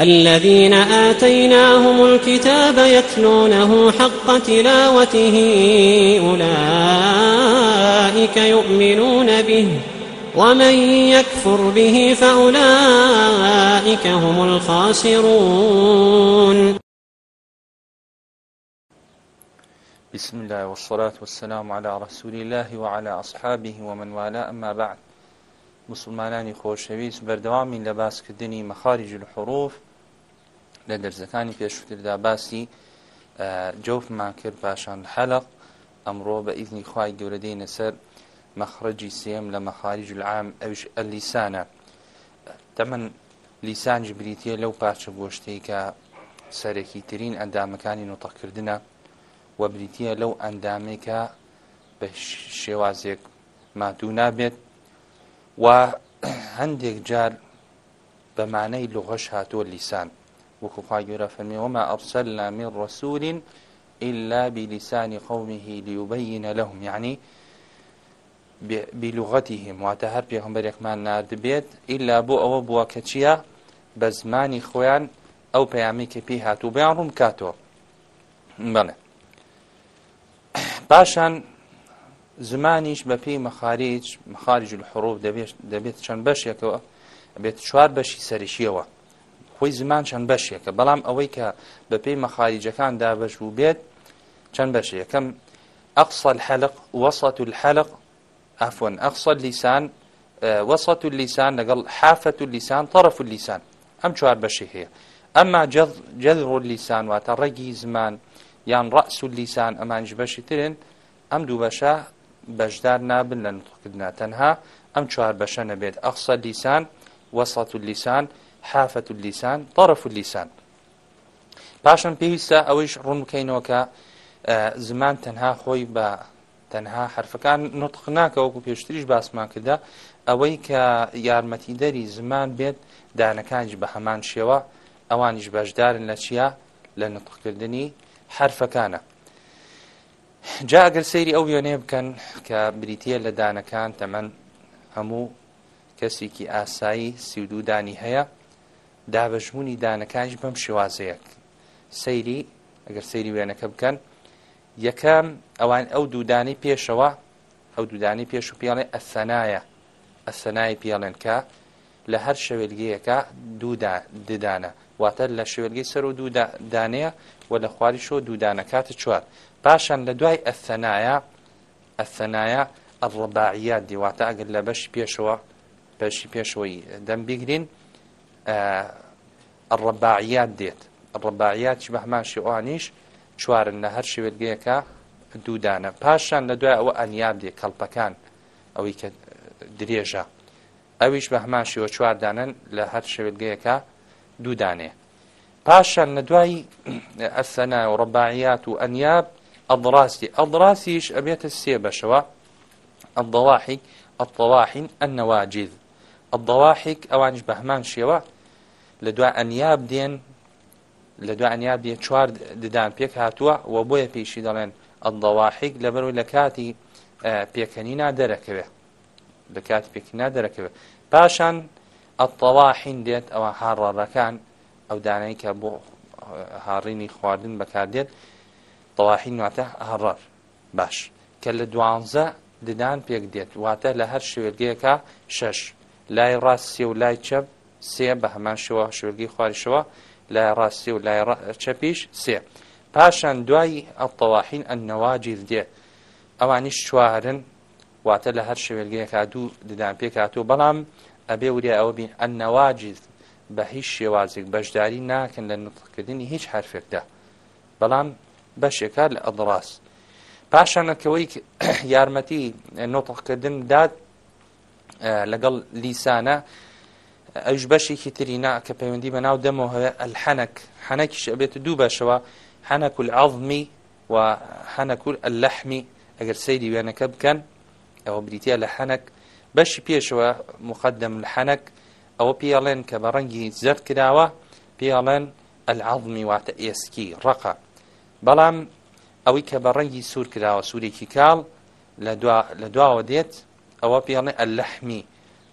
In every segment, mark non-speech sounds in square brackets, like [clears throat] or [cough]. الذين آتيناهم الكتاب يتلونه حق تلاوته أولئك يؤمنون به ومن يكفر به فأولئك هم الخاسرون بسم الله والصلاة والسلام على رسول الله وعلى أصحابه ومن والاه أما بعد مسلمانانی خۆشەویست بەردەوامی لە باسکردنی مەخارج الحروف لە دەرزەکانی پێشتردا باسی جوفمان کرد پاشان حەلق ئەمڕۆ بە ئیدنی خی گەورەدەینە سەر مەخرەجی سێم لە مەخارج العام ئەوش ئەلیسانە تەمەەن لیسانج بریتە لەو پاچە گۆشتەی کە سەرەکی ترین ئەندامەکانی نوتەکردە و بریتە لەو ئەندامێکە بە شێوازێک ماتوو نابێت و هەندێک جار بەمانەی لۆغەش هاتووە لیسان وەکو خوا گەورە فەرمیەوەما ئەرسەلنا من ڕسوولین إلا بلسان قومه ليبين لهم يعني بلغتهم واتهر پیغمبر یەکمان نرد بێت ئللا بۆ ئەوە بووە کە چییە بە زمانی خۆیان ئەو پەیامێکی پێی هاتوو بەیان ڕوم کاتەوە بڵێ پاشان زمانیش بە پێی مەخارج مخارج الحروب دەبێت چەند بەشێکەوە بێت چوار بەشی سەریشیەوە خۆی زمان چەند بەشێکە بەڵام ئەوەی کە بە پێی مەخارجەکان دابش بوو بێت چەند بەش یەکەم ئەقسە الحلق وسط الحلق عفوا ئەقسە لیسان وسط لیسان لەگەڵ حافة لیسان طرف لیسان ئەم چوار بەشی هەیە ئەمما جذر لیسان واتە ڕێگی زمان یان ڕأس لیسان ئەمانج بەشی ترن ئەم دوو بەشە بەشدار نابن لە نوتکردنا تەنها ئەم چوار بەشە نەبێت ئەقسە لیسان وسط لیسان حافة اللسان طرف اللسان پاشان پێویستە ئەوەیش ڕوون بکەینەوە کە زمان تەنها خۆی بە تەنها حرفەکان نطق ناکە وەکو پێشتریش باسمان کردە ئەوەی کە یارمەتیدەری زمان بێت دانەکانش بە هەمان شێوە ئەوانیش بەشدارن لە چیا لە نطقکردنی حرفەکانە جا ئەگەر سەیری ئەو وێنێ بکەن کە بریتە لە دانەکان تەمەەن هەموو کەسێکی ئاسایی سیودودانی هەیە دابەژمونی دانەکانش بەم شێوازەیەک سەیری ئەگەر سەیری وێنەکە بکەن یەکەم ئەوان ئەو دوودانی پێشەوە ئەو دوودانی پێش و پیاڵێ ئەسەنایە ئەسەنای پیاڵێن کە لە هەر شەوێلگەیەکە دوودا ددانە واتە لە شوێلگەی سەر و دوو دانەیە و لە خواری شۆ دوودانە کاتە چوار پاشان لە دوای ئەسەنایە ئەسەنایە ئەڕباعیات دیواتە ئەگەر لە بەش پێشەوە بەشی پێشەوەی دەم بیگرین ڕەباعیات دێت ڕەباعیات چ بەهماشی ئەوانیش چوارن لە هەر شوێتگەیەکە دوودانە پاشان لە دوای ئەوە ئەنیاب دێ کەڵپەکان ئەوەی کە درێژە ئەویش بە هەماشیەوە چواردانن لە هەر شوێتگەیەکە دوودانێ پاشان لە دوای ئەسەنا [clears throat] و ڕەباعیات و ئەنیاب ئەڵڕاستی ئەڵڕاستیش ئەبێتە سێ بەشەوە ئەڵدەواحی ئەڵتەواحین ئەنەواجد ئەڵدەواحیک ئەوانش بە هەمان شێوە لە دوای ئەنیاب دێن لە دوای ئەنیاب دێ چوار ددان پێک هاتووە و بۆیە پێشی دەڵێن ئەڵدەواحیک لە بەروی لە کاتی پێکەنینا دەرەکەوێت لە کات پێکنا دەرەکەوێت پاشان ئەتەواحین دێت ئەوە هاڕڕەکان ئەو دانەی کە بۆ هاڕینی خواردن بەکاردێت تەواحین واتە هەڕەر باش کە لە دوانزە ددان پێک دێت واتە لە هەر شوێرگەیەکە شەش لای ڕاستیە و لای چەپ سێ بە هەمان شێوە شوێرگی خواریشەوە لای ڕاستی و لای چەپیش سێ پاشان دوایی ئەڵتەواحین ئەنەواجیر دێ ئەوانی شوارن واتە لە هەر شوێرگەیەکا دوو ددان پێ کاتوو بەڵام ئەبێ وریا ئەوە بین ئەنەواجیز بە هیچ شێوازێک بەشداری ناکەن لە نوتکردنی هیچ حرفێکدا بەڵام بەشێکا لە ئەدڕاست پاشانەکەوەی [coughs] یارمەتی نۆتەقکردن داد لەگەڵ لیسانە ئەوش بەشێکی تری نا کە پەیوەندی بە ناو دەمەوە هەیە ئەلحەنەك حەنەکیش ئەبێت دوو بەشەوە حەنەك العظمی و حەنەك اللحمی ئەگەر سەیری وێنەکە بکەن ئەوە بریتە لە حەنەك بەشی پێشەوە مقدم الحەنەك ئەوە پیاڵێن کە بە ڕەنگی زەرد کراوە پیاڵێن العظمی واتە ئێسکی ڕقا بەڵام ئەوەی کە بە ڕەنگی سوور کراوە سوورێکی کاڵ لە دواوە دێت ئەوە پیاڵێ ئەلحمی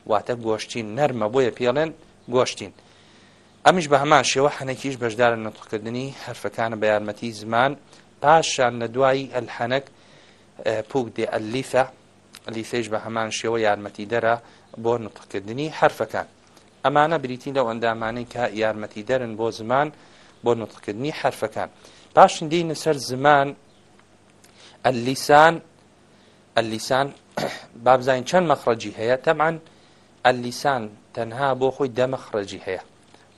واتە گۆشتین نەرمە بۆیە پێڵێن گۆشتین ئەمیش بە هەمان شێوە حەنەکیش بەشدارن نوتقکردنی هەرفەکانە بە یارمەتی زمان پاشان لە دوایی ئەلحەنەک پوک دێ ئەلیفە لیفێش بە هەمان شێوە یارمەتی دەرە بۆ نوتقکردنی حرفەکان ئەمانە بریتین لەو ئەندامانەی کە یارمەتی دەرن بۆ زمان بۆ نوتقکردنی حرفەکان پاشن دینە سەر زمان ئەلیسان ئەلیسان [coughs] بابزین چەند مەخڕەجی هەیە تەمان ئەلیسان تەنها بۆ خۆی دەمەخڕەجی هەیە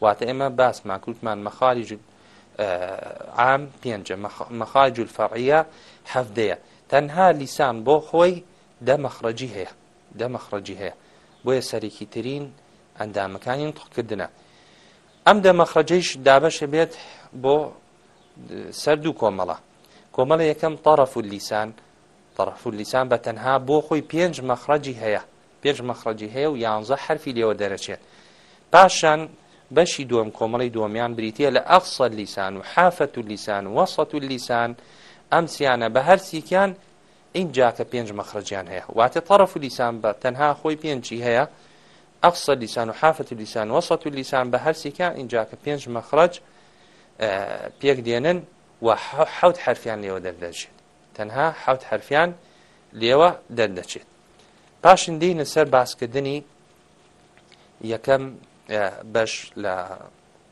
واتە ئێمە باس ماکوتمان مەخارج عام پێنجە مەخاج الفەڕە هەفتەیە تەنها لیسان بۆ خۆی دەمەخڕەجی هەیە دەمەخڕەجی هەیە بۆیە سەرێکی ترین ئەندامەکانی تخکردنە ئەم دەمەخرەجەیش دابەشە بێت بۆ سرد و کۆمەڵە کۆمەڵە یەکەم تەرەف و لیسان تەرەف و لیسان بە تەنها بۆ خۆی پێنج مەخرەجی هەیە پێنج مەخرەجی هەیە و یانزە حرفی لێوە دەرەچێت پاشان بەشی دووەم کۆمەڵی دووەمیان بریتە لە ئەفسە لیسان و حافەت و لیسان و وەسەت و لیسان ئەم سیانە بە هەرسیکیان اینجا کە پێنج مەخرجیان هەیە واتە طرف و لیسان بە تەنها خۆی پێنجی هەیە ئەفسە لیسان و حافەت و لیسان وەسەت و لیسان بە هەرسیکیان اینجا کە پێنج مەخرج پێک دێنن و حوت حرفیان لێوە دەردەچێت تەنها حوت حرفیان لێوە دەردەچێت پاشن دینە سەر باسکردنی یەکەم بەش لە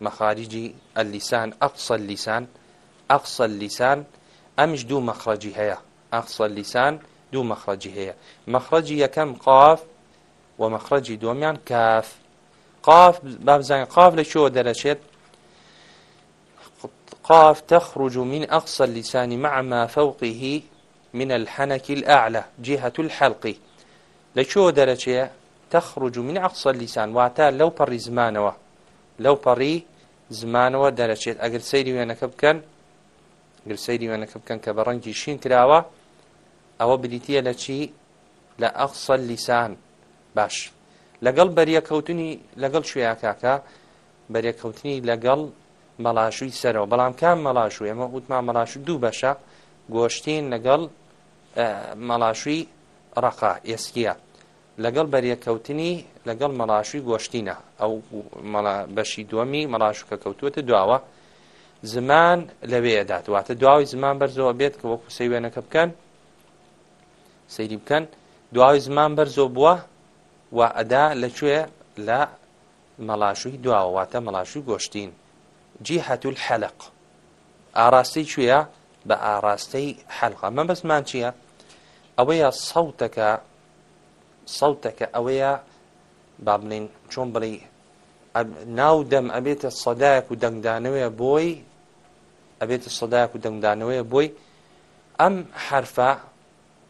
مەخارجی ئەلیسان ئەقسە لیسان ئەقسە لیسان ئەمیش دوو مەخرەجی هەیە ئەقسە لیسان دوو مەخرەجی هەیە مەخرەجی یەکەم قاف و مەخرەجی دومیان کاف قاف بابزانین قاف لە چۆ دەرەچێت قاف تخرج من أقصى اللسان مع ما فوقه من الحنك الأعلى جهة الحلق لەکوێوە دەرەچەیە تەخرج من عقسە لیسان واتە لەو پەڕی زمانەوە لەو پەڕی زمانەوە دەرەچێت ئەگەر سەیری وێنەکە بکەن گرسەیری وێنەکە بکەن کە بە ڕەنگی شین کراوە ئەوە بلیتە لە چی لە ئەخسە لیسان باش لەگەڵ بەریەکەوتنی لەگەڵ شوێکاکە بەریەکەوتنی لەگەڵ مەلاشووی سەرەوە بەڵام کام مەلاشوی ئەمە وتمان مەلاشو دوو بەشە گۆشتین لەگەڵ مەلاشوی ڕقا ئێسکیە لەگەڵ بەریەکەوتنی لەگەڵ مەلاشوی گۆشتینە ئەو بەشی دووەمی مەلاشوکە کەوتووەتە دواوە زمان لەوێدات واتە دواوی زمان بەرزەوە بێت کە وەکو سەی وێنەکە بکەن سەیری بکەن دواوی زمان بەرزۆ بووە و ئەدا لەکوێ لە مەلاشوی دواوە واتە مەلاشوی گۆشتین جی هەتول حەلق ئاراستەی کوێە بە ئاراستەی حەلقا مە بەسمان چییە؟ ئەوەیە سەوتەکە سەوتەکە ئەوەیە با بڵین چۆن بڵی ناو دەم ئەبێتە سەدایك و دەنگدانەوەیە بۆی ئەبێتە سەدایك و دەنگدانەوەیە بۆی ئەم حرفە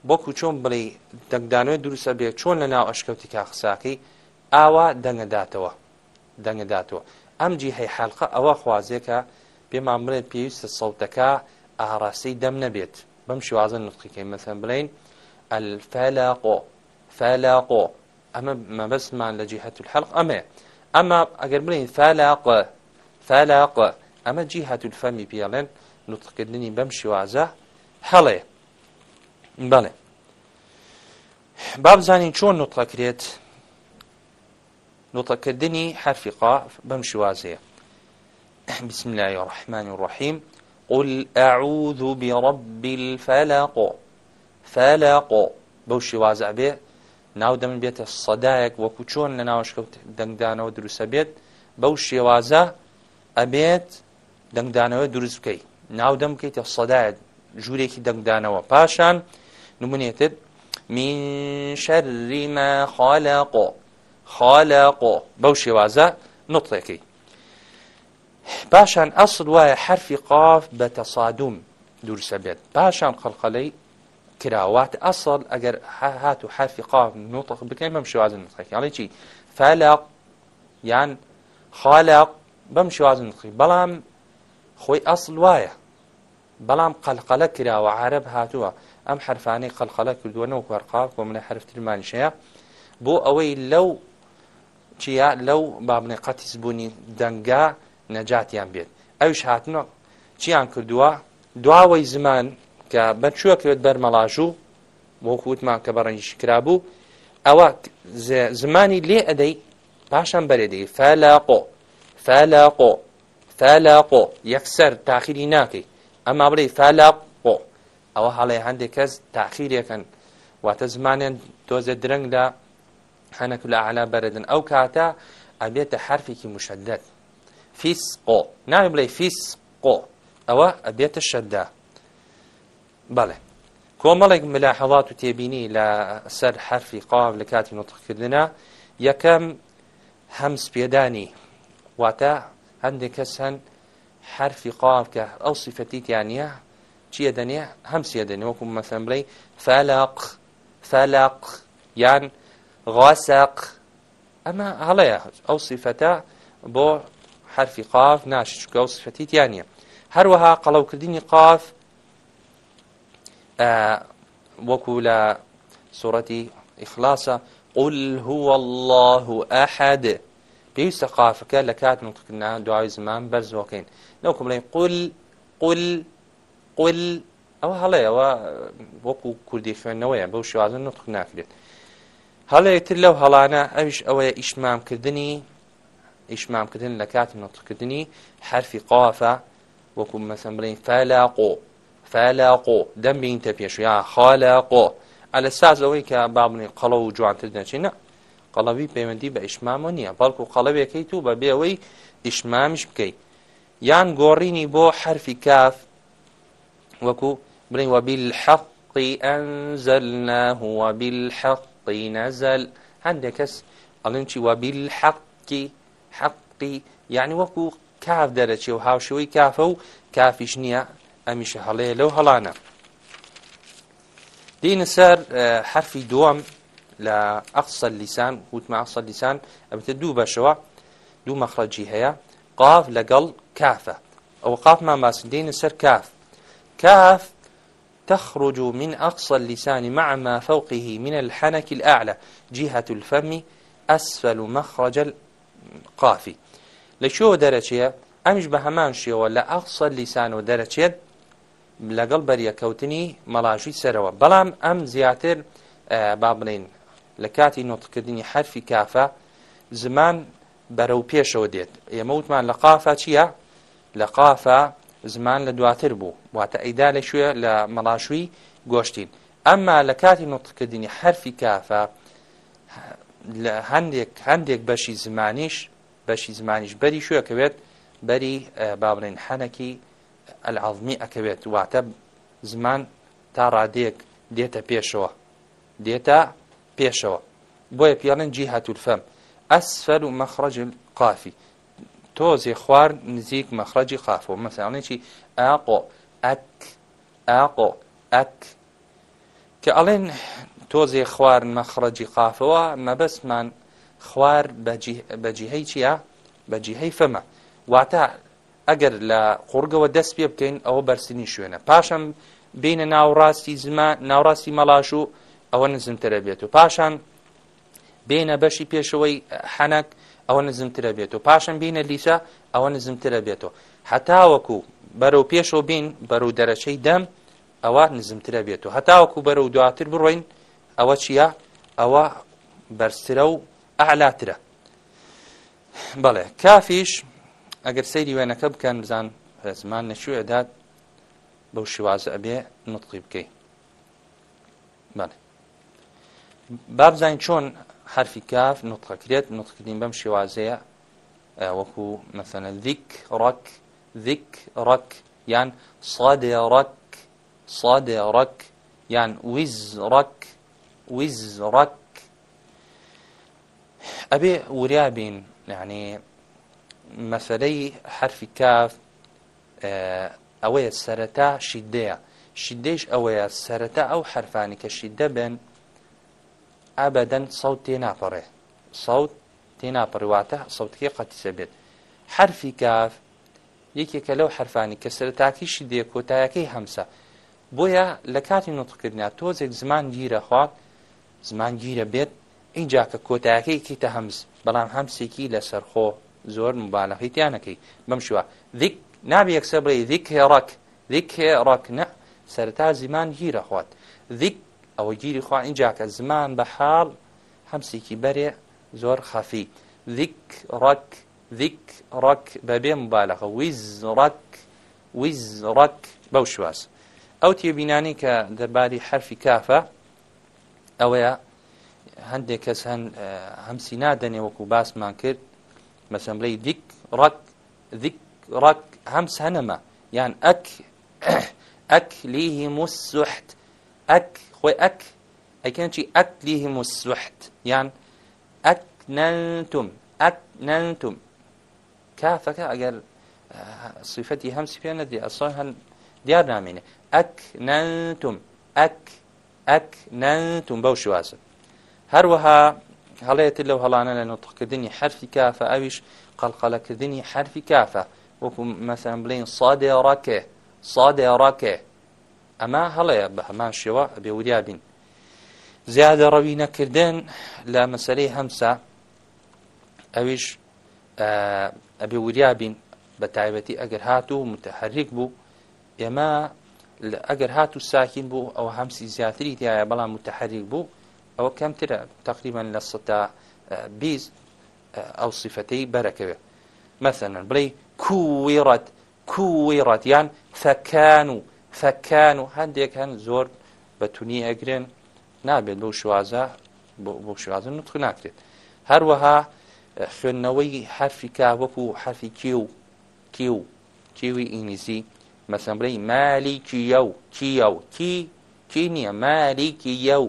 بۆکو چۆن بڵی دەنگدانەوەی دروستە بێ چۆن لە ناو ئەشکەوتی کاخساکەی ئاوا دەنگەداتەوە دەنگەداتەوە ئەم جیهەی حلقە ئەوە خوازێکە پێمان بڵێت پێویستە سەوتەکە ئاراسی دەم نەبێت بەم شوازە نوتقیکەی مەسەن بڵین ئەلفەلاقۆ فەلاقۆ ئەمە مەبەستمان لە جیهەت الحەلق ئەمێ ئەمە ئەگەر بڵین فەلاق فەلاق ئەمە جیهەت الفەمی پێڵێن نوتقکردنی بەم شیوازە هەڵێ بەڵێ بابزانین چۆن نوتقەکرێت نوتقکردنی حرفی قاف بەم شوازەیە بسم الله الرحمن الرحيم قل أعوذ برب الفلق فلق بەو شێوازە بێ ناو دەمن بێتە سەدایەک وەکو چۆن لە ناوشکەوت دەنگدانەوە دروستە بێت بەو شێوازە ئەبێت دەنگدانەوە دروست بکەیت ناو دەم بکەیتە سەدایەت ژوورێکی دەنگدانەوە پاشان نمونێتت من شەرری ما خالقۆ خالقۆ بەو شێوازە نوتڕێکی پاشان ئەسڵ وایە حرفی قاف بە تەسادوم دوورسە بێت پاشان خەلقەلەی کراوات ئەسڵ ئەگەر هات و حرفی قاف نوتق بکەین بەم شوازن نتقیڵی چی فەلاق یان خالاق بەم شوازن نتقی بەڵام خۆی ئەسڵ وایە بەڵام قەلقەلە کراوە عرب هاتووە ئەم حرفانەی قەلقەلە کردووەنەوە کوەرقاق بۆ منە حرفترمانشەیە بۆ ئەوەی لەو چیا لەو بابنێ قەتیس بوونی دەنگا نەجاتیان بێت ئەوش هاتنە چیان کردووە دواوەی زمان کە بەرچووەکەوێت بەرمەڵاژوو وەکووتمان کە بەڕەنجش کرابوو ئەوە زمانی لێ ئەدەی پاشان بەرێدەی فەلاقۆ فەلاقۆ فەلاقۆ یەکسەر تاخیری ناکەی ئەما بڵێ فەلاقۆ ئەوە هەڵێ هەندێک کەس تاخیرێکن واتە زمانیان دۆزە درەنگ لە حەنەک لە علا بەرەدن ئەو کاتە ئەبێتە حرفێکی مشدد فیسقۆ ناوی بڵێ فیسقۆ ئەوە ئەبێتە شەددا بەڵێ کۆمەڵێک ملاحەڵات و تێبینی لە سەر حرفی قاو لە کاتی نوتقکردنا یەکەم هەمسپێدانی واتە هەندێک کەس هەن حرفی قاف کە ئەو سیفەتیتیانە چیە دەنێ هەمسیە دەنێ وەکو مەسەم بڵێ فەلاق فەلاق یان غاسەق ئەمە هەڵەیە ئەو سیفەتە بۆ حرفی قاف ناشکە و سفەتیتیانە هەروەها قەڵەوکردنی قاف وەکو لە سوورەتی ئیخلاسە قل هو الله ئەحد پێویستە قافەکە لە کات نوتکردنا دوای زمان بەرزۆکەین لەوکم بڵێن قل قل قل ئەوە هەڵەیەوە وەکو کوردی خوێندنەوەیە بەو شوازن نوتخ ناکرێت هەڵەیەتر لەو هەڵانە ئەوش ئەوەیە ئیشمامکردنی ئیشمامکردن لە کات نوتکردنی حرفی قافە وەکو مەسم بڵین فەلاقۆ فەلاقۆ دەمبینتە پێشویا خالاقۆ ئەلە ساز ئەوەی کە بابنی قەڵە و جوانتر نەچینە قەڵەوی پەیوەندی بە ئیشمامە نییە بەڵکو قەڵەوێکەی تو بە بێەوەی ئیشمامیش بکەیت یان گۆڕینی بۆ حرفی کاف وەکو برین وبالحق أنزلناه وبالحق نزل عندك كس ألنشي وبالحق حقي يعني وكو كاف درجة وهاوشوي كافو كافش نيا ئەمیشە هەڵەیە لەو هەڵانە دینە سەر حرفی دووەم لە ئەقسە لیسان وتمە ئەقسە لیسان ئەمتە دوو بەشەوە دوو مەخرەجی هەیە قاف لەگەڵ کافە ئەو قافمان باسن دینە سەر کاف كاف تخرج من أقصى اللسان مع ما فوقه من الحنك الأعلى جهة الفم أسفل مخرج القاف لشو درجة أمش بهمان شيء ولا أقصى اللسان درجة لەگەڵ بەریەکەوتنی مەڵاشی سەرەوە بەڵام ئەم زیاتر با بڵین لە کاتی نوتکردنی حرفی کافە زمان بەرەو پێشەوە دێت ئێمە وتمان لە قافە چییە لە قافە زمان لە دواتر بوو واتە ئەیدا لە شوێ لە مەڵاشوی گۆشتین ئەمما لە کاتی نوتکردنی حرفی کافە لە هەندێک هەندێک بەشی زمانیش بەشی زمانیش بەری شوێ کەوێت بەری بابرین حەنەکی العظمی ئەکەوێت واتە زمان تا ڕادێک دێتە پێشەوە دێتە پێشەوە بۆیە پیاڵن جی هاتولفەم ئەسفەر و مەخڕج قافی تۆزی خوار نزیک مەخرەجی قافەوە مەساڵێکی ئاقۆ ئەک ئاقۆ ئەک کە ئەڵێن تۆزێ خوار مەخرەجی قافەوە مەبەستمان خوار بەجیهەی چیە بەجیهەی فەمە واتە ئەگەر لە قورگەوە دەست پێ بکەین ئەوە بەرسنی شوێنە پاشم بینە ناوڕاستی زما ناوڕاستی مەلاش و ئەوە نزمترە بێت و پاشان بینە بەشی پێشەوەی حەنەک ئەوە نزمترە بێت و پاشم بینە لیسا ئەوە نزمترە بێتەوە هەتاوەکو بەرەو پێشەوە بین بەرەو دەرەچەی دەم ئەوە نزمترە بێت و هەتاوەکو بەرەو دواتر بڕۆین ئەوە چییە ئەوە بەرسرە و ئەعلاترە بەڵێ کافیش ئەگەر سەیری وێنەکە بکەن بزان زمان نەشوێدات بەو شوازە ئەبێ نوتقی بکەیت بابزانین چۆن حرفی کاف نوتقەکرێت نوتقدین بەم شێوازەیە وەکو مەسەنە ذیک ڕک ذیک ڕک یان سادێ ڕک سادێ ڕک یان ویز ڕک ویز ڕک ئەبێ وریابین یعنی مەسەرەی حرفی کاف ئەوەیە سەرەتا شیدەیە شیدەیش ئەوەیە سەرەتا ئەو حرفانی کە شیدە بن ئابدەن سەوت تێناپەڕێ سەوت تێناپڕواتە سەوتکی قەتیسە بێت حرفی کاف یەکێکە لەو حرفانی کە سەرتاکی شیدێ کۆتایەکەی هەمسە بۆیە لە کاتی نوتکردنا تۆزێک زمان گیرە خوارد زمان گیرە بێت اینجا کە کۆتایەکەی کیتە هەمز بەڵام هەمسێکی لەسەرخۆ زۆر مبالغی تیانەکەی بەم شووە نابێ یەکسە بڵێ ذیکێڕک ذیکێڕک نە سەرتا زیمان گیرە خوات ذیک ئەوە گیری خوا اینجاکە زمان بە حاڵ هەمسێکی بەرێ زۆر خەفی ذیک ڕک ذیک ڕک بەبێ مبالەخە ویزڕک ویزڕک بەو شواز ئەو تێبینانی کە دەرباری حرفی کافە ئەوەیە هەندێک کەس هەن هەمسی نادەنێ وەکو باسمان کرد مثلا بڵێ دیک ڕک دیک ڕک هەم سەنەمە یان ئەک ئەک لیهی موسوحت ئەک خۆی ئەک ئەکەن چی ئەک لیهی موسوحت یان ئەک نەنتم ئەک نەنتم کافەکە ئەگەر صفەتی هەمسی پێ نەدی ئەسۆ هەن دیار نامێنێ ئەک نەنتم ئەک ئەک نەنتم بەو شوازن هەروەها هەڵەیەتر لەو هەڵانە لە نوتقکردنی حرفی کافە ئەویش قەلقەلەکردنی حرفی کافە وەکو مەسەن بڵین سادێ ڕاکێ سادێ ڕاکێ ئەمە هەڵەیە بە هەمان شێوە ئەبێ وریا بین زیادە ڕەوی نەکردن لە مەسەرەی هەمسا ئەویش ئەبێ وریا بین بە تایبەتی ئەگەر هات و متحرک بوو ئێمە ئەگەر هات و ساکین بوو ئەو هەمسی زیاتری دیایە بەڵام متحرک بوو ئەوە کەمترە تقریبان لە سەدا بیست ئەو سیفەتەی بەرەکەوێت مەسەن بڵێ کوێڕەت کوێڕەتیان فەکان و فەکان و هەندێک هەن زۆر بەتونی ئەگرێن نابێت بەو شوازە بۆ شوازن نوتخ ناکرێت هەروەها خوێندنەوەی حرفی کاوەکو و حرفی کی و کی و کیوی ئینگلیزی مەسەمبرەی مالی کیە و کیە و کی کی نییە مالیکی یە و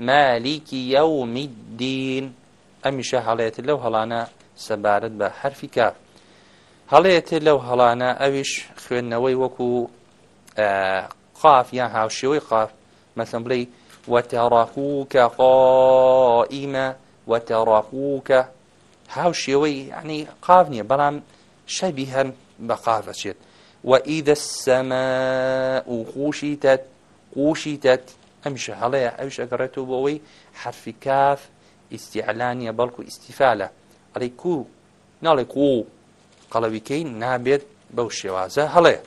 مالیکی یومی الدین ئەمیشە هەڵێت لەو هەڵانە سەبارەت بە حرفی کاف هەڵێت لەو هەڵانە ئەویش خوێندنەوەی وەکو قاف یان هاوشێوەی قاف مەسم بڵی وتەڕاخووکە قائیمە وتەڕاخووکە هاوشێوەی عنی قاف نییە بەڵام شەبی هەن بە قافەچێت وئیدە سەمە و قوشیتت قوشیتت ئەمیشە هەڵەیە ئەوش ئەگەڕێتەوە بۆ ئەوەی حرفی کاف ئیسیعلانیە بەڵکو ئیسیفالە ئەڵی کو ناڵێک و قەڵەویکەی نابێت بەو شێوازە هەڵەیە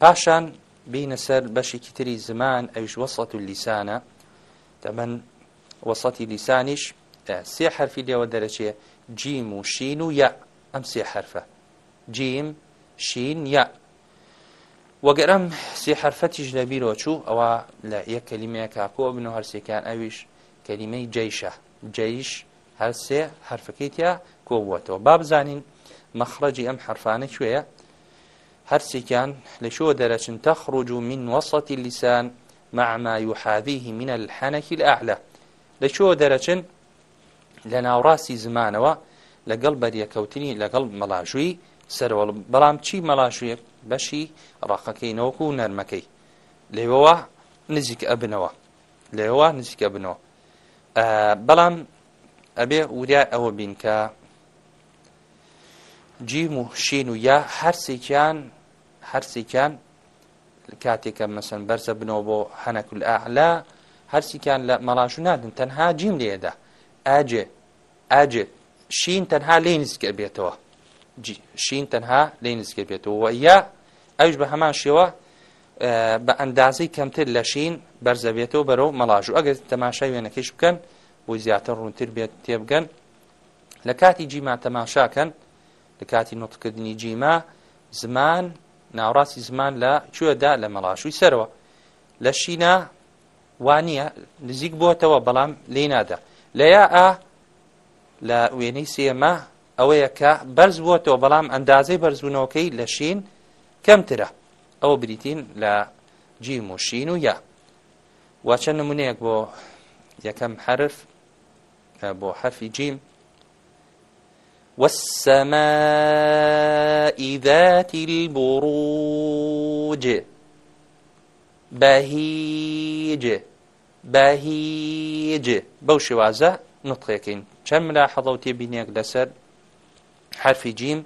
پاشان بینە سەر بەشێکی تری زمان ئەوش وەسڵەت و لیسانە تەمەەن وەسەتی لیسانیش سێ حرفی لێوە دەرەچێ جیم و شین و یا ئەم سێ حرفە جیم شین یا وەگەرم سێ حرفەتیش لە بیرۆ چوو ئەوە لە یەک کەلیمەیە کاکۆ بن و هەرسێکیان ئەویش کەلیمەی جیشە جیش هەر سێ حرفەکەیتیا کۆبووەتەوە با بزانین مەخرەجی ئەم حرفانە کوێیە هەرسێکیان لە شۆ دەرەچن تەخڕج و من وەسەتی لیسان معما يحاذيه من الحنك الأعلى لشو درجن لنا راسي زمانوا لقلب ريكوتني لقلب ملاشوي سرول بلام چی ملاشوي بەشی ڕاقەکەی نەوەکو و نەرمەکەی لێوەوە نزیک ئەبنەوە لێوە نزیکە بنەوە بەڵام ئەبێ وریا ئەوە بین کە جیم و شین و یا هەرسێکیان هەرسێکیان کاتێکە مەسن بەرزە بنەوە بۆ هەنەکل ئاعلا هەرسیکیان لە مەڵاش نادن تەنها جیم لێدا ئاجێ ئاجێ شین تەنها لێ نزیکە بێتەوە شین تەنها لێ نزیکە بێتەوە یا ئەوش بە هەمان شێوە بە ئەندازەی کەمتر لەشین بەرزەبێتەوە بەرەو مەلاژوو ئەگەر تەماشای وێنەکەش بکەن بۆی زیاتر ڕوونتر بێت تێبگەن لە کاتی جیما تەماشاکەن لە کاتی نوتکردنی جیما زمان ناوڕاستی زمان لە کوێدا لە مەلاشووی سەرەوە لە شینا وانە نزیک بۆتەوە بەڵام لێ نادا لە یا ئا لە وێنەی سێمە ئەوەیە کە بەرز بووەتەوە بەڵام ئەندازەی بەرزبوونەوەکەی لە شین کەمترە ئەو بریتین لە جیم و شین و یا واچە نمونەیەک بۆ یەکەم حرف بۆ حرفی جیم والسماء ذات البروج بهيج بهيج بەو شێوازە نوتقێکین چەند ملاحەڵەوتی بینێک لەسەر حرفی جیم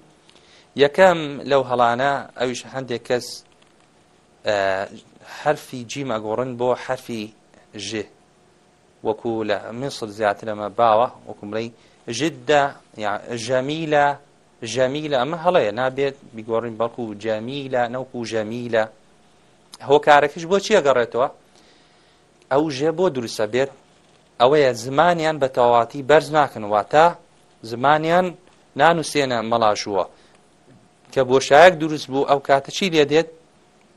یەکەم لەو هەڵانە ئەویش هەندێک کەس حرفی جیمەگۆڕن بۆ حرفی ژێ وەکو لە منسڵ زیاتر ئەمە باوە وەکومڕی ژددا ژەمیلە ژەمیلە ئەمە هەڵەیە نابێت بیگۆڕین بەڵکو و جەمیلە نەوکو و ژەمیلە هۆکارەکەش بۆ چیە گەڕێتەوە ئەو ژێ بۆ دروستە بێت ئەوەیە زمانیان بە تەواتی بەرز ناکن واتە زمانیان نانووسێنە مەڵاشووە کە بۆشایەک دروست بوو ئەو کاتە چی لێ دێت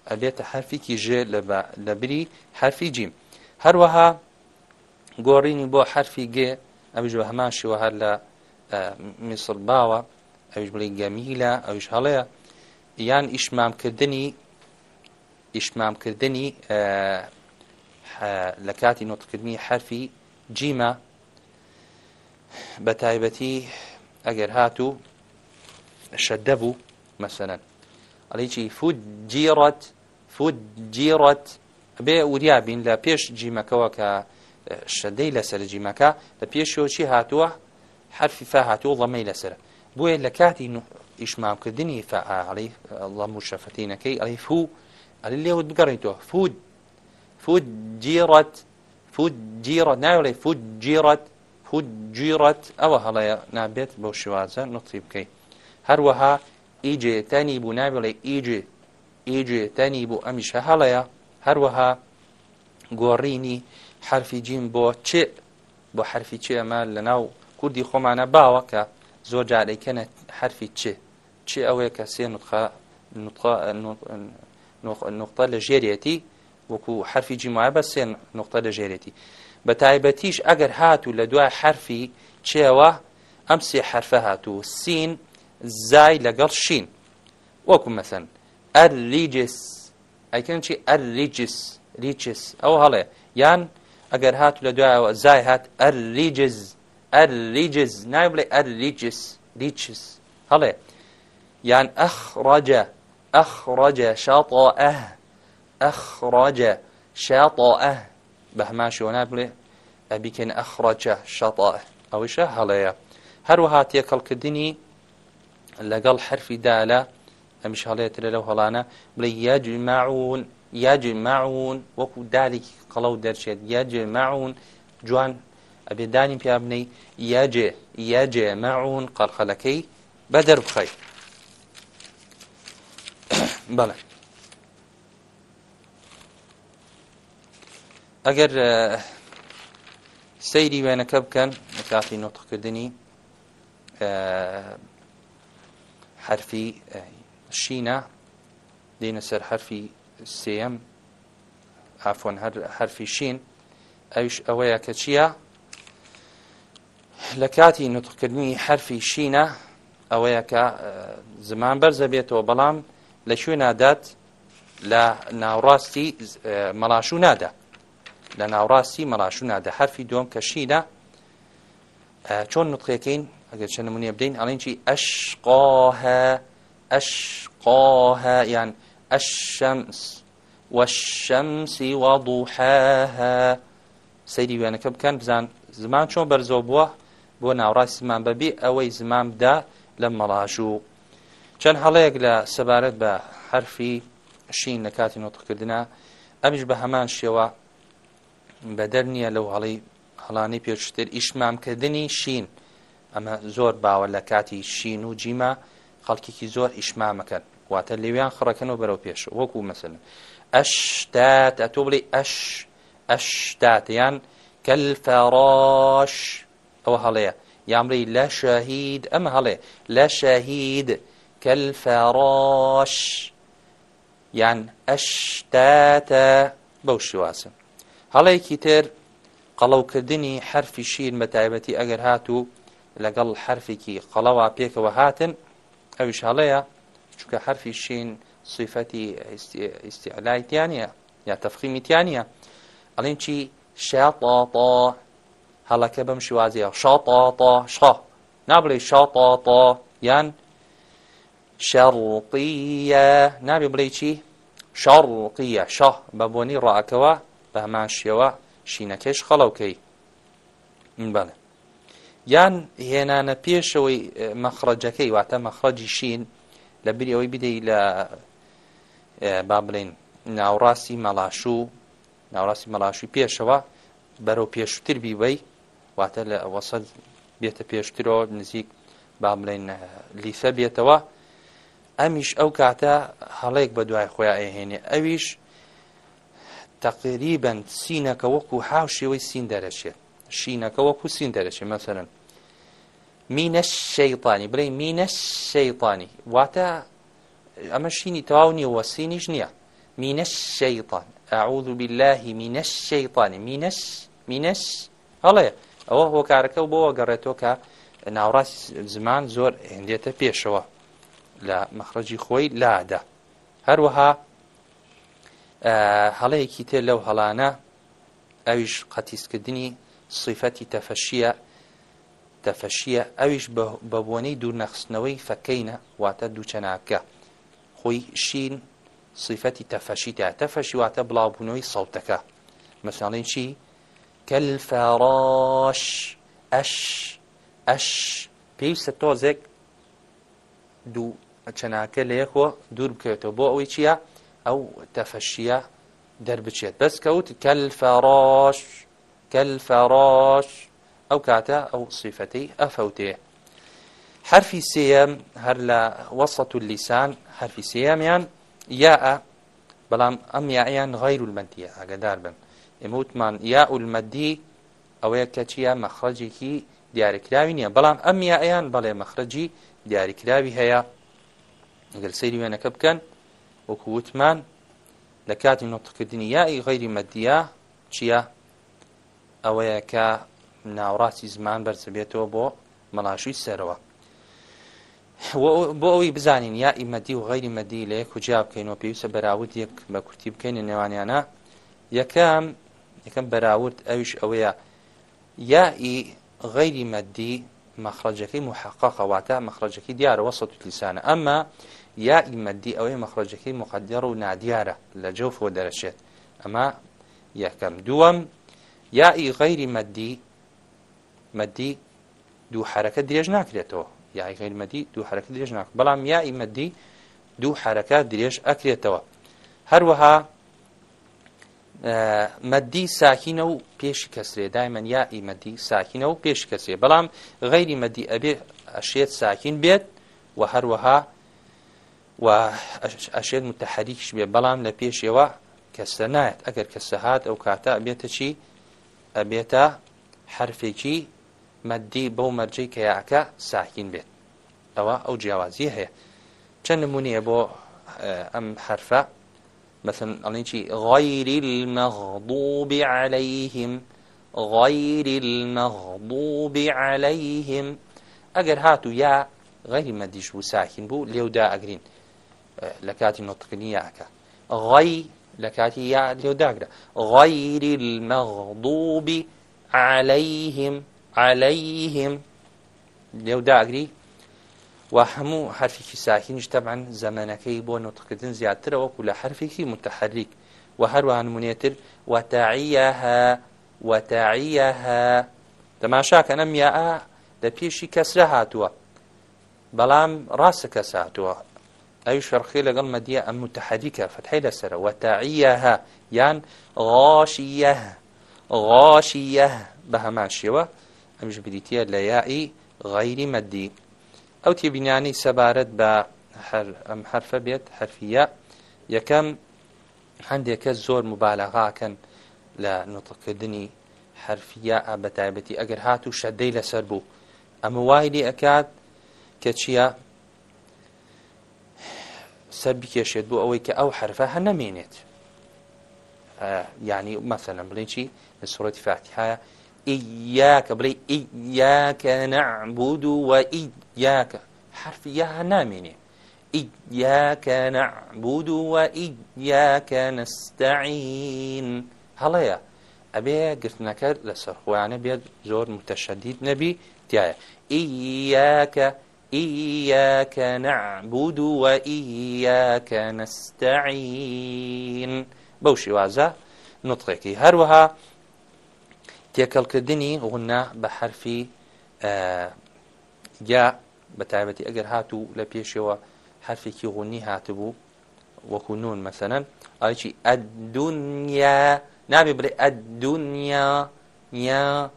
ئەلێتە حرفێکی ژێ لە بری حرفی جیم هەروەها گۆڕینی بۆ حرفی گێ ئەوش بە هەمان شوە هەر لە میسڵ باوە ئەوش بڵی گەمیلە ئەوش هەڵەیە یان ئیشمامکردنی ئیشمامکردنی لە کاتی نوتکردنی حرفی جیمە بە تایبەتی ئەگەر هاتوو شەدە بوو مثلا ئەڵیکی فودجیڕەت فودجیڕەت بێ وریا بین لە پێش جیمەکەەوە کە شەدەی لەسەر جیمەکە لە پێشیۆچی هاتووە حرفی فا هاتووە ڵەمەی لەسرە بۆیە لە کاتی ئیشمامکردنی فعاڵی لەم و شەفەتینەکەی ئەلی فو ئەلی لێوت بگەڕیتەوە فود فود جیڕەت فود جیڕە ناوڵێ فود جیڕەت فود جیڕەت ئەوە هەڵەیە نابێت بەو شوازە نوتی بکەیت هەروەها ئیجێ تەنی بوو نابڵێ ئیجێ ئیجێ تەنی بوو ئەمیشە هەڵەیە هەروەها گۆڕینی حرفی جیم بۆ چێ بۆ حرفی چێ ئەمە لە ناو کوردی خۆمانە باوە کە زۆر جارێکەنە حرفی چێ چێ ئەوەیە کە سێ نقطە لە ژێرێتی وەکو حرفی جیمایە بە سێ نقطە لە ژێرێتی بە تایبەتیش ئەگەر هاتو لە دوای حرفی چێوە ئەم سێ حرفە هاتو سین زای لەگەڵ شین وەکو مەسن ئەلیجس ئەیکەن چی ئەلیجس ریچس ئەو هەڵێ یان ئەگەر هات لە دوایەوە زای هات ئەلیجز ئەلیجز نای بڵێ ئەلیجس ریچس هەڵێ یان ئەخڕاجە ئەخڕاجە شاطۆ ئەه ئەخڕاجە شاطۆ ئەه بە هەماشەوە نای بڵێ ئەبیکەن ئەخڕاجە شاطۆ ئەویشە هەڵەیە هەروەها تێکەڵکردنی لەگەڵ حرفی دالا ئەمیشاڵێترە لەو هەڵانە بڵێ یاجماعون یاجماعون وەکو دالێکی قەڵە و دەرچێت یاجماعون جوان ئەبێدانی پیا بنەی یاجێ یاجێ ماعون قەرخەلەکەی بە دەر بخەی [coughs] بەڵێ ئەگەر سەیری وێنەکە بکەن کافی نۆتقکردنی حرفی شینە دێنە سەر حرفی سێم ئافۆن هەر حرفی شین ئەوش ئەوەیە کە چییە لە کاتی نوتقکردنی حرفی شینە ئەوەیە کە زمان بەرزە بێتەوە بەڵام لە شوێ نادات لە ناوڕاستی مەلاشوو نادا لە ناوڕاستی مەلاشوو نادا حرفی دۆم کە شینە چۆن نوتقیەکەین ئەگەر چەند نمونە بدەین ئەڵێن چی ئەشقاها ئەشقاها یان ئەشەمس والشەمسی وضوحاها سەیری وێنەکە بکەن بزان زمان چۆن بەرزۆ بووە بۆ ناوڕاستی زمان بەبی ئەوەی زمامدا لە مەڵاژوو چەند هەڵەیەک لە سەبارەت بە حرفی شین لە کاتی نۆتقکردنا ئەمیش بە هەمان شێوە بەدەر نییە لەو هەڵی هەڵانی پێشتر ئیشمامکردنی شین ئەمە زۆر باوە لە کاتی شین و جیما خەڵکیکی زۆر ئیشمامەکەن واتە لێویان خڕەکەنەوە بەرەو پێش وەکو مثل ئەشتات ئە تۆ بڵێ ئەش ئەشتاتیان کەلفەڕۆش ئەوە هەڵەیە یامڕی لە شەهید ئەمە هەڵێ لە شەهید کەلفەڕۆش یان ئەشتاتە بەو شواسم هەڵەیەکی تر قەڵەوکردنی حرفی شین بە تایبەتی ئەگەر هاتوو لەگەڵ حرفێکی قەڵەوە پێکەوە هاتن ئەویشاڵەیە چکە حرفی شین سیفەتی ئیسیعلایتیانە یا تەفخیمیتیانە ئەڵین چی شاطاطا هەڵەکە بەم شوازیە شاطاطا شا نابڵێ شاطاطا یان شەڕقیە نابێ بڵێ چی شەڕقیە شاه بە بۆنی ڕاکەوە بە هەمان شێوە شینەکەش خەڵەوکەی بەڵێ یان هێنانە پێشەوەی مەخرەجەکەی واتە مەخرەجی شین لە بری ئەوەی بدەی لە با بڵین ناوڕاستی مەلاشوو ناوڕاستی مەلاشوی پێشەوە بەرەو پێشتر بیبی واتە لە وەسەد بێتە پێشترەوە نزیک با بڵێن لیسە بێتەوە ئەمیش ئەو کاتە هەڵەیەک بە دوای خۆیان ئەهێنێ ئەویش تقریبا سینەکە وەکو هاوشێوەی سین دەرەشێت شینەکە وەکو سین دەرەچێت مەسەرن مینە شەیطانی بڵێ مینە شەیطانی واتە ئەمە شینی تەواو نیە وەسینیش نییە مینە شەیطان ئاعوذ بالله مینە شەیطانی مینەش مینەش هەڵێ ئەوە هۆکارەکە و بۆەوە گەڕێتەوە کە ناوڕاستی زمان زۆر هێندێتە پێشەوە لە مەخرەجی خۆی لادا هەروەها هەڵەیەکی تێ لەو هەڵانە ئەویش قەتیسکردنی صیفەتی تەفەشیە تەفەشیە ئەویش بە بۆنەی دوورنەخستنەوەی فەکەینە واتە دووچەناکە خۆی شین صیفەتی تەفەشیتە تەفەشی واتە بڵاوبوونەوەی سەوتەکە مەساڵین چی کەلفەڕۆش ئەش ئەش پێویستە تۆزێک دوو چەناکە لە یەخۆ دوور بکەوێتەوە بۆ ئەوەی چییە ئەو تەفەشیە دەربچێت بەس کەوت کەلفەڕۆش کەلفەڕۆش ئەو کاتە ئەو سیفەتی ئەفەوتێ حرفی سێم هەر لە وەسەت و لیسان حرفی سێمیان یا بەڵام ئەم یاعیان غیر المەدیە ئاگدار بن ئێمەوتمان یا ئولمەدی ئەوەیە کە چیە مەخرەجێکی دیارەکراوی نییە بەڵام ئەم یاعیان بەڵێ مەخرەجی دیاریکراوی هەیە گەل سەیری وێنەکە بکەن وەکووتمان لە کاتی نۆتکردنی یائی غیری مەدیە چییە ئەوەیە کە ناوڕاستی زمان بەرزبێتەوە بۆ مەلاشوی سەرەوە بۆ ئەوی بزانین یا ئیمەدی و غەیری مەدی لە یەک کوجیا بکەینەوە پێویستە بەراورد یەک بە کورتی بکەین نێوانیانە یەکەم یەکەم بەراورد ئەویش ئەوەیە یا ئی غەیری مەدی مەخرەجەکەی محققەواتە مەخرەجەکەی دیارە وەسە لیسانە ئەمما یا ئیمەدی ئەوەی مەخرەجەکەی مقدەر و نادیارە لە جەوفۆ دەرەچێت ئەمە یەکەم دووەم یائی غەیری مەدی مەدی دوو حرەکە درێژ ناکرێتەوە یای غیرمەدی دوو حرەکە درێژ ناک بەڵام یائی مەدی دوو حرەکە درێژ ئەکرێتەوە هەروەها مەدی ساکینە و پێشی کەسرێ دایمەن یائی مەدی ساکینە و پێش کەسێ بەڵام غەیری مەدی ئەبێ ئەشێت ساکین بێت و هەروەها و ئەشێت متتەحریکش بێ بەڵام لە پێشەوە کەسە نایەت ئەگەر کەسە هاات ئەو کاتە ئەبێتە چی ئەبێتە حرفێکی مەدی بەو مەرجەی کەیاکە ساکین بێت ئەوە ئەو جیاوازی هەیە چەند نمونەیە بۆ ئەم حرفە مثل ئەڵینکی غەیری المەغضوب عليهلەیهم غەیری المەغضوب عليهلەیهم ئەگەر هاتو یا غەیری مەدیش و ساکین بوو لێودا ئەگرین لە کاتی نوتقنیەکە غەی لە کاتی یادی و داگرە غەیری المەغضوبی عليهلەیهم عليهلەیهم لێو داگری و هەموو حرفێکی ساکینش تەبان زەمانەکەی بۆ نوتقکردن زیاترەوەکو لە حرفێکی متحرک و هەروان منێتر وتاعیها وتاعیها تەماشاکە نەم یا لە پێشی کەسرە هاتووە بەڵام ڕاستە کەس هاتووە ئەوی شەرخی لەگەڵ مەدیە ئەم متحەدیکە فتحی لەسرە وەتەعیەها یان غاشیە غاشیە بە هەمان شێوە ئەمش بریتە لە یائی غەیری مەدی ئەو تێبینانی سەبارەت بە ئەم حرفە بێت حرفە یەکەم هەندێکە زۆر مبالەغاکەن لە نوتەکردنی حرفە بەتایبەتی ئەگەر هات و شەدەی لەسەر بوو ئەمە وای لێ ئەکات کە چییە سەر بکێشێت بۆ ئەوەی کە ئەو حرفە هە نەمێنێت یعنی مەسەلە بڵێن چی لە سوڕەتی فاتحایە ئیاکە بڵێ ئیاکە نەعبود و ئیاکە حرفی یا هە نامێنێ ئیاکە نەعبود و ئیاکە نستعین هەڵەیە ئەبێ گرتنەکە لە سەرخۆیانە بێت زۆر متەشەدید نەبی تایە ئیاکە إياك نعبد وإياك نستعين بوشي وازا نطقكي هروها تێکەڵکردنی غنا بە حرفی یا بەتایبەتی ئەگەر هاتوو لە پێشەوە حرفێکی غنی هاتبوو وەکو نون مەسەەن ئاچی ئەدونیا نابێ بڵێ ئەدونیا نیا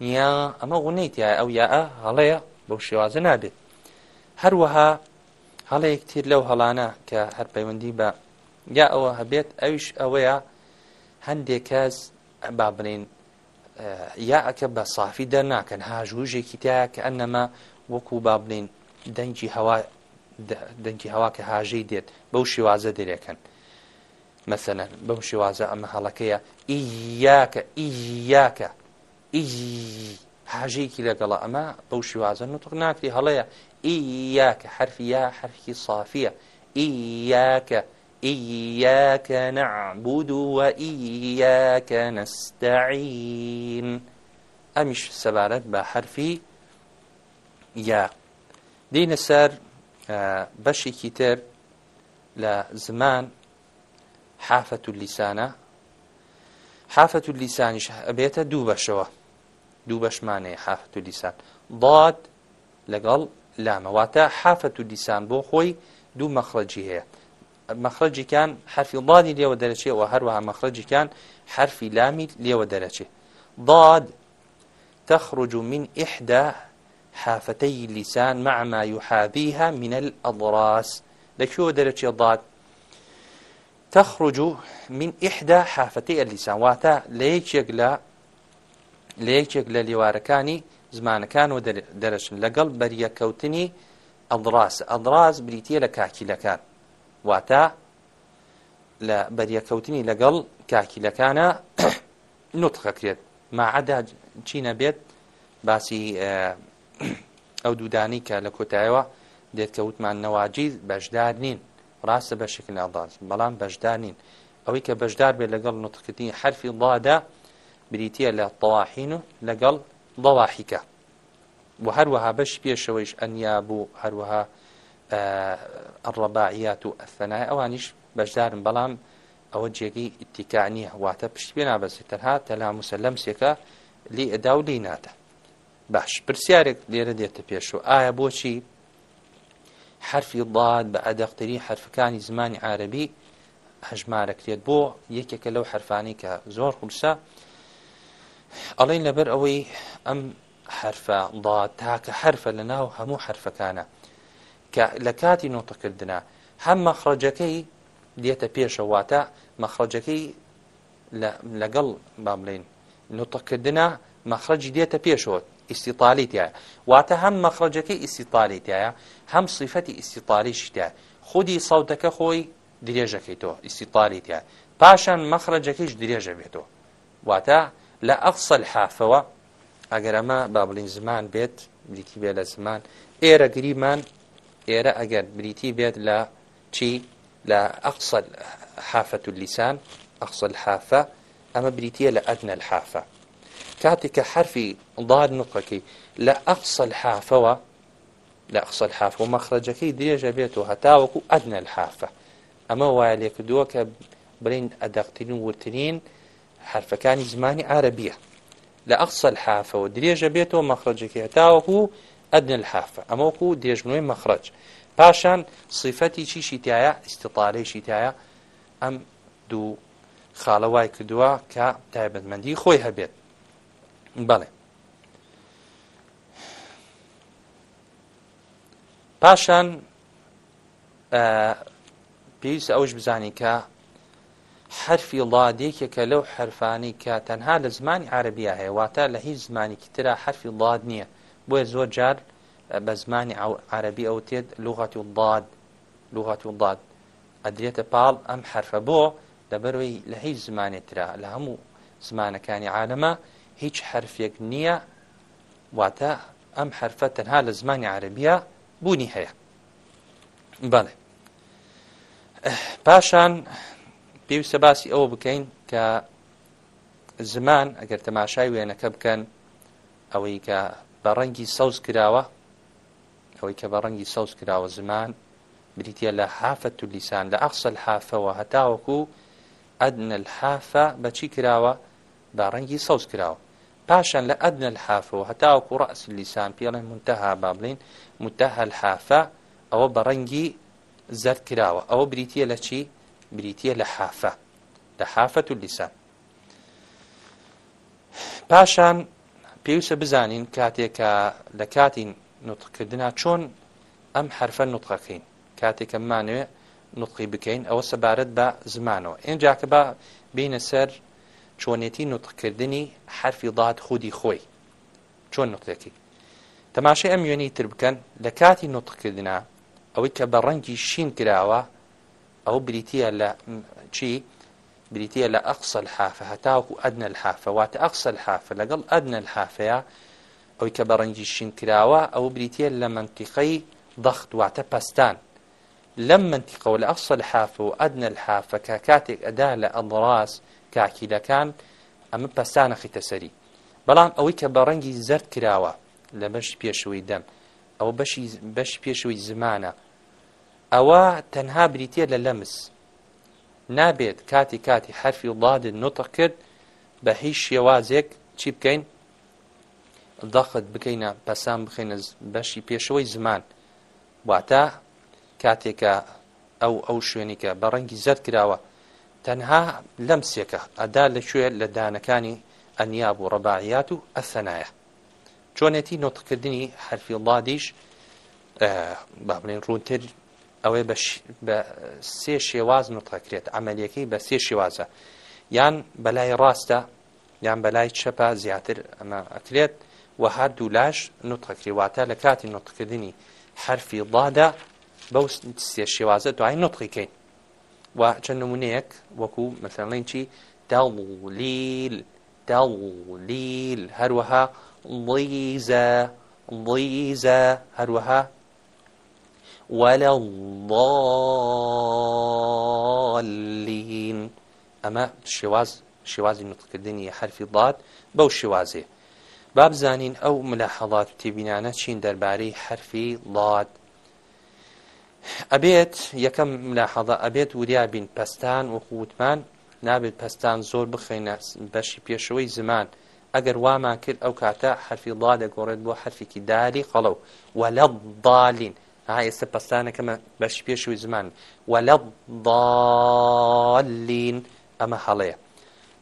نیا ئەمە غنیت یا ئەو یا هەڵەیە بەو شێوازە نابێت هەروەها هەڵەیەک تیر لەو هەڵانە کە هەر پەیوەندی بە یا ئەوە هەبێت ئەویش ئەوەیە هەندێک کەس با بنین یا ئەکە بە سافی دەرناکەن هاژوژێکی تایە کە ئەنەما وەکو با بنین دەنگی هەوا دەنگی هەوا کە هاژەی دێت بەو شێوازە دەرێکن مەسەەن بەم شێوازە ئەمە هەڵەکەیە ئیاکە ئیاکە ئیی حاژەیەکی لەگەڵە ئەمە بەو شیوازە نوتق ناکری هەڵەیە ئیاکە حرفی یا حرفی صافیە ئیاکە ئیاکە نەعبود وە ئیاکە نەستعین ئەمیش سەبارەت بە حرفی یا دینە سەر بەشێکی تر لە زمان حافەت و لیسانە حافەت و لیسانیش ئەبێتە دوو بەشەوە دوو بەشمانەیە حافت و دیسان ضاد لەگەڵ لامەواتە حافت و دیسان بۆ خۆی دوو مەخرەجی هەیە مەخرەجیکان حرفی ضادی لێوە دەرەچێت و هەروەها مەخرەجیکان حرفی لامی لێوە دەرەچێت ضاد تخرج من إحدى حافتي اللسان مع ما يحاذيها من الأضراس لكو درجة ضاد تخرج من إحدى حافتي اللسان واتا ليك يقلا لە یەکێک لە لیوارەکانی زمانەکان و دەرەشن لەگەڵ بەریەکەوتنی ئەڵڕاس ئەڵڕاز بریتە لە کاکیلەکان واتە لە بەریەکەوتنی لەگەڵ کاکیلەکانە [coughs] نوتخەکرێت ماعدا چی نەبێت باسی ئەو دوودانی کە لە کۆتایەوە دێت کە وتمان نەواجی بەشدار نین ڕاستە بە شکل ئەڵداز بەڵام بەشدار نین ئەوەی کە بەشدار بێت لەگەڵ نوتکردنی حرفی ڵادا بریتە لە تەواحین و لەگەڵ دەواحیکە و هەروەها بەش پێشەوەیش ئەنیا بوو هەروەها ئەڕەباعیات و ئەفەنای ئەوانیش بەشدارن بەڵام ئەوە جێگەی ئتیکانی هەواتە پشت پێ نابەزی تەنها تەلا مسللمسێکە لی ئەدا و لی ناتە باش پرسیارێک لێرە دێتە پێش و ئایا بۆچی حرفی ضاد بە ئەدەختری حرفەکانی زمانی عربی هەژمارەکرێت بۆ یەکێکە لەو حرفانی کە زۆر خولسە ئەڵێن لەبەر ئەوەی ئەم حرفە دا تاکە حرفە لە ناو هەموو حرفەکانە کە لە کاتی نۆتەکردە هەم مەخڕەجەکەی دێتە پێشەواتە مەخڕەجەکەی لەگەڵ با بڵین نوتەکردە مەخرەجی دێتە پێشەوە ئیسیتاالیتیە واتە هەم مەخرەجەکەی ئیسیتاالیتیایە هەم سیفەتی ئیسیتاالیشتە خودی ساوتەکە خۆی درێژەکەیتەوە ئیسیتاالیتیە پاشان مەخرەجەکەیش درێژە بێتەوە واتە لە ئەفسەل حافەوە ئەگەر ئەمە با بڵین زمان بێت بریتی بێت لە زمان ئێرە گریمان ئێرە ئەگەر بریتی بێت لە چی لە ئەقسە حافەت و لیسان ئەقسە حافە ئەمە بریتە لە ئەدنە الحافە کاتێککە حرفی دار نقەکەی لە ئەقسە حافەوە لە ئەقسە حاف و مەخرەجەکەی درێژە بێت و هەتاوەکو ئەدنە الحافە ئەمە وایە لێکردووە کە برین ئەدەقترین ورترین حرفەکانی زمانی عربیە لە ئەقسە حافەوە درێژە بێتەوە مەخرجێکی هەتاوەکو ئەدن حافە ئەمەکو دێژنوی مەخرج پاشان صیفەتی چیشی تایە استطالەیشی تایە ئەم دوو خاڵەوای کردووە کە تایبەتمەندی خۆی هەبێت بەڵێ پاشان پێویست ئەوش بزانی کە حرفی ڵادێکێکە لەو حرفانی کە تەنها لە زمانی عربیا هەیە واتە لە هیچ زمانێکی تررا حرفی ڵاد نییە بۆیە زۆر جار بە زمانی عربی ئەو تێت لوغاتی ڵاد لوغاتی ڵاد ئەدرێتە پاڵ ئەم حرفە بۆ دەبەرەوەی لە هیچ زمانێترا لە هەموو زمانەکانی عالەمە هیچ حرفێک نییە واتە ئەم حرفە تەنها لە زمانی عربیا بوونی هەیە بەڵێ پاشان پێویستە باسی ئەوە بکەین کە زمان ئەگەر تەماشای وێنەکە بکەن ئەوەی کە بە ڕەنگی سەوز کراوە ئەوەی کە بە ڕەنگی سەوز کراوە زمان بریتە لە حافە و لیسان لە ئەخسە حافەوە هەتاوەکو ئەدنە حافە بەچی کراوە با ڕەنگی سەوز کراوە پاشان لە ئەدنە حافەوە هەتاوەکو ڕأس لیسان پێڵێن منتەها با بڵین متەهل حافە ئەوە بە ڕەنگی زەر کراوە ئەوە بریتە لە چی بریتە لە حافە لە حافەت و لیسان پاشان پێویستە بزانین کاتێکە لە کاتی نوتکردنا چۆن ئەم حرفە نوتقەکەین کاتێکە مانوێ نوتقی بکەین ئەوە سەبارەت بە زمانەوە ئێنجا کە بە بینە سەر چۆنێتی نوتقکردنی حرفی داد خودی خۆی چۆن نقطەکەی تەماشای ئەم وێنەی تر بکەن لە کاتی نوتقکردنا ئەوەی کە بە ڕەنگی شین کراوە ئەو بریتە لە چی بریتە لە ئەقسە الحافە هەتاوکو ئەدنە الحافە واتە ئەقسە الحافە لەگەڵ ئەدنە الحافەیە ئەوی کە بە ڕەنگی شین کراوە ئەو بریتە لە منتیقەی دەخت واتە پەستان لەم منتیقەوە لە ئەقسە الحافە و ئەدنە الحافە کە کاتێک ئەدا لە ئەڵڕاز کاکیلەکان ئەمە پەستانە خیتە سەری بەڵام ئەوەی کە بە ڕەنگی زرد کراوە لە بەش پێشەوەی دەم ئەو بەشی پێشەوەی زمانە ئەوە تەنها بریتە لە لەمس نابێت کاتی کاتی حرفی وڵادن نوتە کرد بە هیچ شێوازێک چی بکەین دەخت بکەینە پەسان بخێنە بەشی پێشەوەی زمان واتە کاتێکە ئەو ئەو شوێنیکە بە ڕەنگی زەر کراوە تەنها لەمسێکە ئەدا لەکوێ لە دانەکانی ئەنیاب و ڕەباعیات و ئەسەنایە چۆنێتی نۆتکردنی حرفی وڵادیش با بڵێن ڕوونتر ئەوەی بە سێ شێواز نوتەکرێت ئەمەلیەکەی بە سێ شێوازە یان بەلای ڕاستە یان بەلای چەپە زیاتر ئەمە ئەکرێت و هەردوو لاش نوتەکریواتە لە کاتی نوتکردنی حرفی ڵادا بەو سێ شێوازە دوای نوتقیکەین و چەند نمونەیەک وەکو مثلڵین چی داڵلیل داڵلیل هەروەها ڵیزە ڵیزە هەروەها ولا الضالين ئەمە شێواز شێوازی نوتکردنی حرفی ضاد بەو شێوازێ بابزانین ئەو ملاحەڵات و تێبینانە چین دەربارەی حرفی ڵاد ئەبێت یەکەم ملاحەڵە ئەبێت وریابین پەستان و خووتمان نابێت پەستان زۆر بخینە بەشی پێشەوەی زمان ئەگەر وامان کرد ئەو کاتە حرفی ڵا دەگۆڕێت بۆ حرفێکی داری خەڵەو وەلە دالین ئاهێستا پستانەکەمە بەش پێش و زمان وەلە داڵین ئەمە هەڵەیە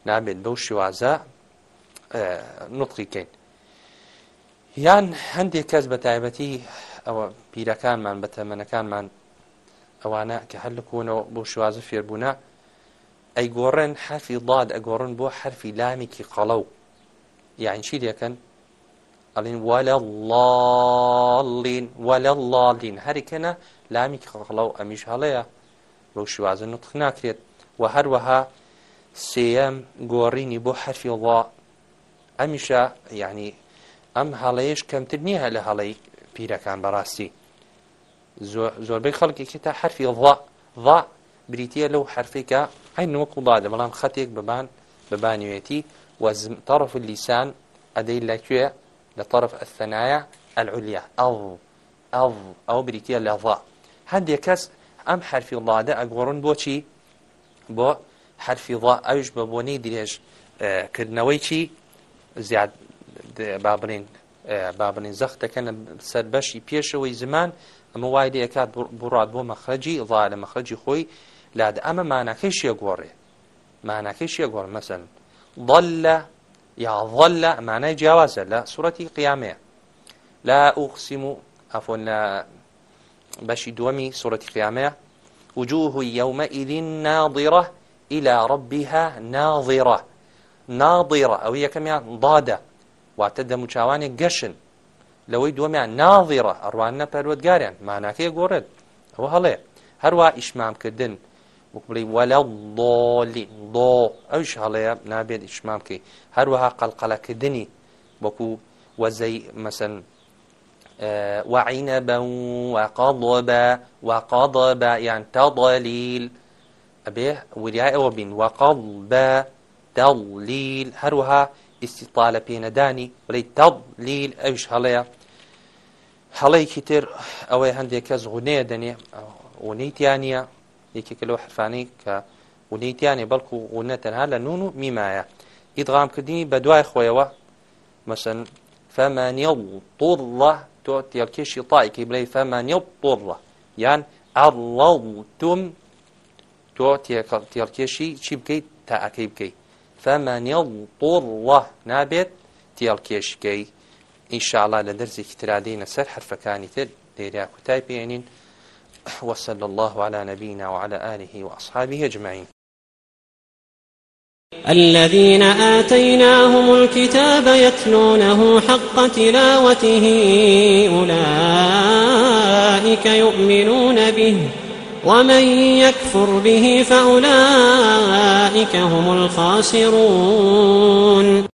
نابێت بەو شێوازە نوتقیکەین یان هەندێک کەس بە تایبەتی ئەوە پیرەکانمان بە تەمەنەکانمان ئەوانە کە هەلکوونەوە بۆ شوازە فێربوونا ئەیگۆڕێن حرفی داد ئەگۆڕن بۆ حرفی لامێکی قەڵە و یانچی دەکەن ئەڵین وەلە اللین وەلە اللین هەریکەنە لامی خەڵە و ئەمیش هەڵەیە بەو شوازن نوتخ ناکرێت و هەروەها سێەم گۆڕینی بۆ حرفی وڵا ئەمیشە یعنی ئەم هەڵەیەش کەمتر نییە لە هەڵەی پیرەکان بەڕاستی زۆربەی خەڵکێکی تا حرفی وڵا ضا بریتە لەو حرفێکە عین وەکوڵادە بەڵام خەتێک ببان ببانوێتی وەزم تەڕف لیسان ئەدەی لەکوێ لطرف الثنايا العليا أو أو أو بريتيا لظا هندي كس أم حرف ضا ده أقورن بوشي بو حرف ضا أوج ببوني دريج آه كرنويشي زیاد بابرین بابرین زەختەکەن سەربەشی پێشەوەی زمان ئەمە وای دەکات بڕات بۆ مەخرەجی ڵا لە مەخرەجی خۆی لاد ئەمە مانەکەی شێگۆڕێ مانەکەی شێگۆڕ مەسن ضل یا ظل معنای جیاوازە لە سوەتی قیامەیە لا أقسم عفوا لا بشي دومي سورة قيامة وجوه يومئذ ناظرة إلى ربها ناظرة ناظرة أو هي كم يعني ضادة واعتدى مشاوان قشن لو دومي يعني ناظرة أروانا بالودقاريان معناك يقورد هو هلا هروا إشمام كدن وەک بڵی وەلە لۆلی لۆ ئەوش هەڵەیە نابێت ئیشمان بکەی هەروەها قەلقەلەکردنی وەکو وەزەی مەسن وعینە بە واقاڵۆ بە واقاڵە بە یان تاڵلیل ئەبێ وریای ئەوە بین واقاڵ بە دەڵلیل هەروەها ئیسیطالە پێنەدانی بڵی تەڵلیل ئەوش هەڵەیە هەڵەیەکی تر ئەوەی هەندێک کەس غونەیە دەنێ غونەیتیانە یەکێکە لەو حرفانی کە ونەیتیانێ بەڵکو و غونە تەنها لە نون و میمایە ئیدغامکردنی بە دوای خۆیەوە مەسن فەمانە و تۆڵە تۆ تێکێشی تایکی بڵێ فەمانە و تۆڵە یان ئەڵڵە و توم تۆ تێڵکێشی چی بکەیت تا ئەەکەی بکەیت فەمانە و تۆڵە نابێت تێڵکێشکەی ئینشاءڵا لە دەرزێکی ترادەی نەسەر حرفەکانی تر دەیریا کوتای پێێنین وصلى الله على نبينا وعلى آله وأصحابه أجمعين الذين آتيناهم الكتاب يتلونه حق تلاوته أولئك يؤمنون به ومن يكفر به فأولئك هم الخاسرون